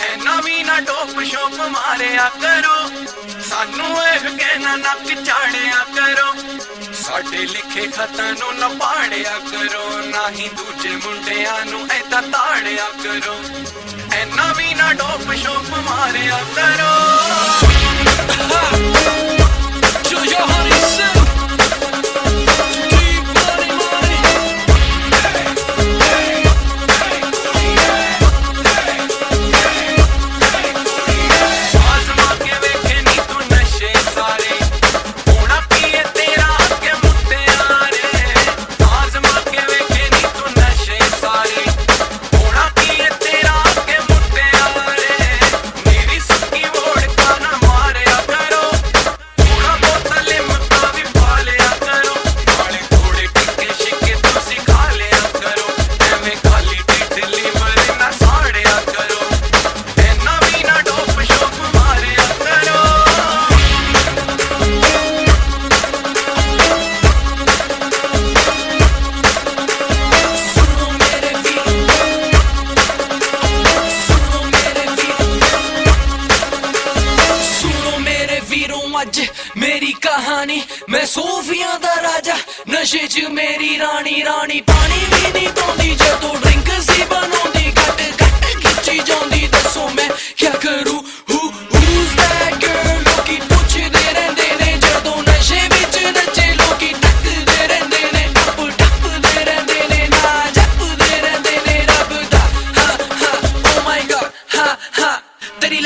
ਐਨਾ ਵੀ ਨਾ dope shop ਮਾਰਿਆ ਕਰੋ। ਸਾਨੂੰ ਇਹ ਕਹਿਣਾ ਕਰੋ। ਸਾਡੇ ਲਿਖੇ ਖਤਾਂ ਨੂੰ ਨਾ ਪਾੜਿਆ ਕਰੋ, ਨਾ ਹੀ ਦੂਜੇ ਮੁੰਡਿਆਂ ਨੂੰ ਐਦਾਂ ਤਾੜਿਆ ਕਰੋ। ਐਨਾ ਵੀ ਡੋਪ ਸ਼ੋਪ ਮਾਰਿਆ ਕਰੋ। ਕਹਾਣੀ। ਮੈਂ ਸੂਫੀਆਂ ਦਾ ਰਾਜਾ, ਨਸ਼ੇ 'ਚ ਮੇਰੀ ਰਾਣੀ ਰਾਣੀ ਪਾਣੀ ਵੀ ਨਹੀਂ ਪਾਉਂਦੀ। ਜਦੋਂ ਡਰਿੰਕ ਸੀ ਬਣਾਉਂਦੀ, ਘਟ ਘਟ ਖਿੱਚੀ ਜਾਂਦੀ। ਦੱਸੋ ਮੈਂ ਕੀ ਕਰੂ? ਹੂ ਹੂਸ ਦੈਟ ਗਰਲ ਲੋਕੀ ਪੁੱਛਦੇ ਰਹਿੰਦੇ ਨੇ। ਜਦੋਂ ਨਸ਼ੇ ਵਿੱਚ ਨੱਚੇ, ਲੋਕੀ ਟੱਕਦੇ ਰਹਿੰਦੇ ਨੇ। ਟੱਪ ਟੱਪਦੇ ਰਹਿੰਦੇ ਨੇ, ਨਾ ਜੱਪਦੇ ਰਹਿੰਦੇ ਨੇ। ਰੱਬ ਦਾ, ਹਾ ਹਾ ਓ ਮਾਈ ਗॉड ਹਾ ਹਾ। ਤੇਰੀ